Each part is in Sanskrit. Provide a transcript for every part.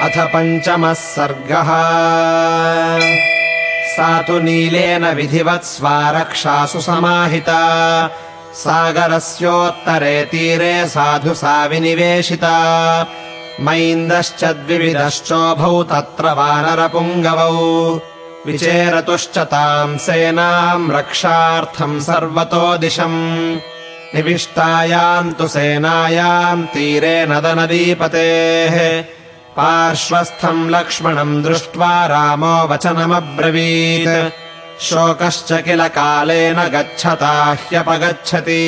अथ पञ्चमः सर्गः। सा तु नीलेन विधिवत् स्वारक्षासु समाहिता। सागरस्योत्तरे तीरे साधु सा विनिवेशिता। मैन्दश्च द्विविधश्चोभौ तत्र वानरपुङ्गवौ। विचेरतुश्च ताम् सेनाम् रक्षार्थम् सर्वतो दिशम्। निविष्टायाम् तु सेनायाम् तीरे नदनदीपतेः पार्श्वस्थम् लक्ष्मणम् दृष्ट्वा रामो वचनमब्रवीत्। शोकश्च किल कालेन गच्छता ह्यपगच्छति।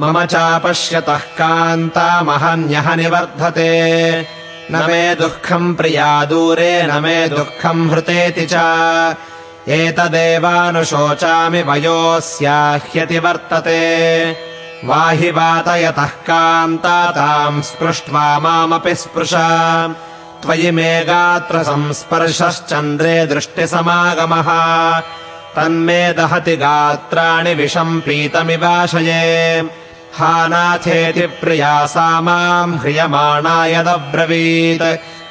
मम चापश्यतः कान्तामहन्यः निवर्धते। न मे दुःखम् प्रिया दूरे न मे दुःखम् हृतेति च। एतदेवानुशोचामि वयोऽस्याह्यति वर्तते वाहि वातयतः कान्ता ताम् स्पृष्ट्वा मामपि स्पृश। त्वयि मे गात्र संस्पर्शश्चन्द्रे दृष्टिसमागमः। तन्मे दहति गात्राणि विषम् पीतमिवाशये हा नाथेति प्रिया सा माम् ह्रियमाणा यदब्रवीत्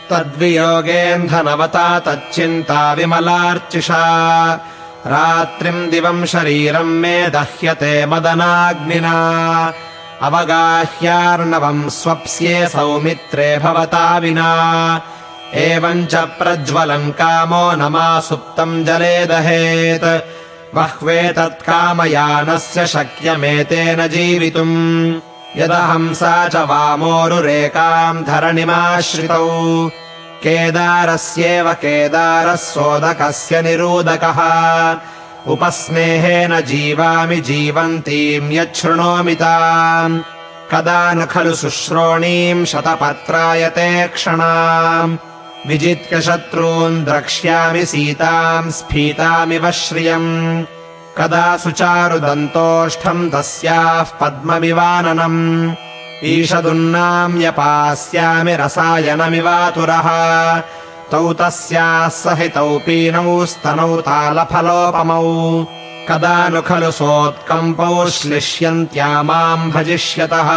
तद्वियोगेऽन्धनवता तच्चिन्ता विमलार्चिषा रात्रिम् दिवम् शरीरम् मे दह्यते मदनाग्निना। अवगाह्यार्णवम् स्वप्स्ये सौमित्रे भवता विना। एवम् च प्रज्वलम् कामो न मा सुप्तम् जले दहेत्। बह्वेतत्कामयानस्य शक्यमेतेन जीवितुम्। यदहम् सा च वामोरुरेकाम् धरणिमाश्रितौ केदारस्येव केदारः सोदकस्य निरूदकः। उपस्नेहेन जीवामि जीवन्तीम् यच्छृणोमि ताम्। कदा न खलु शुश्रोणीम् शतपत्रायते क्षणाम्। विजित्य शत्रून् द्रक्ष्यामि सीताम् स्फीतामिव श्रियम्। कदा सुचारुदन्तोष्ठम् तस्याः पद्मविवाननम् ईषदुन्नाम्यपास्यामि रसायनमिवातुरः। तौ तस्याः सहितौ पीनौ स्तनौ तालफलोपमौ। कदा नु खलु सोत्कम्पौ श्लिष्यन्त्या माम् भजिष्यतः।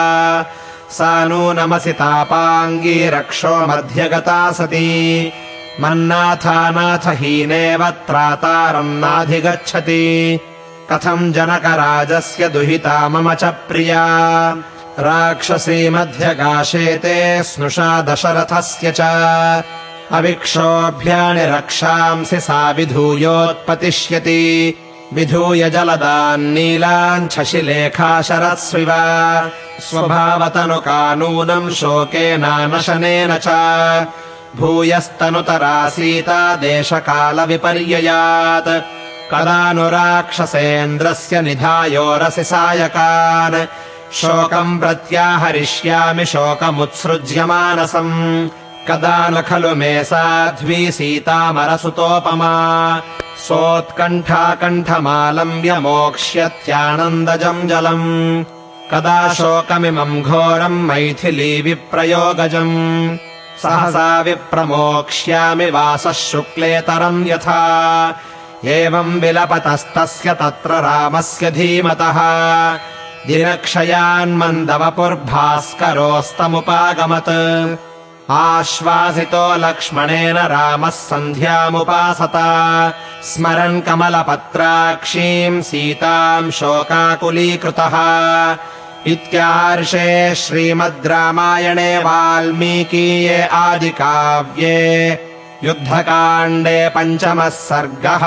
सा नूनमसि तापाङ्गी रक्षो मध्यगता सती। मन्नाथानाथहीनेव त्रातारम् नाधिगच्छति। कथम् जनकराजस्य दुहिता मम च प्रिया राक्षसी मध्यगाशेते स्नुषा दशरथस्य च। अविक्षोभ्यानि रक्षांसि सा विधूयोत्पतिष्यति। विधूय जलदान्नीलान् शशिलेखा शरत्स्विव स्वभावतनुकानूनम् शोकेनानशनेन च। भूयस्तनुतरा सीता देशकालविपर्ययात्। कदा नु राक्षसेन्द्रस्य निधायोरसि सायकान् शोकम् प्रत्याहरिष्यामि शोकमुत्सृज्यमानसम्। कदा न खलु मे साध्वी सीतामरसुतोपमा। सोत्कण्ठाकण्ठमालम्ब्य मोक्ष्यत्यानन्दजम् जलम्। कदा शोकमिमम् घोरम् मैथिली विप्रयोगजम् सहसा विप्रमोक्ष्यामि वासः शुक्लेतरम् यथा। एवम् विलपतस्तस्य तत्र रामस्य धीमतः दिनक्षयान्मन्दवपुर्भास्करोस्तमुपागमत्। आश्वासितो लक्ष्मणेन रामः सन्ध्यामुपासत। स्मरन् कमलपत्राक्षीम् सीताम् शोकाकुलीकृतः। इत्यार्षे श्रीमद् रामायणे वाल्मीकीये आदिकाव्ये युद्धकाण्डे पञ्चमः सर्गः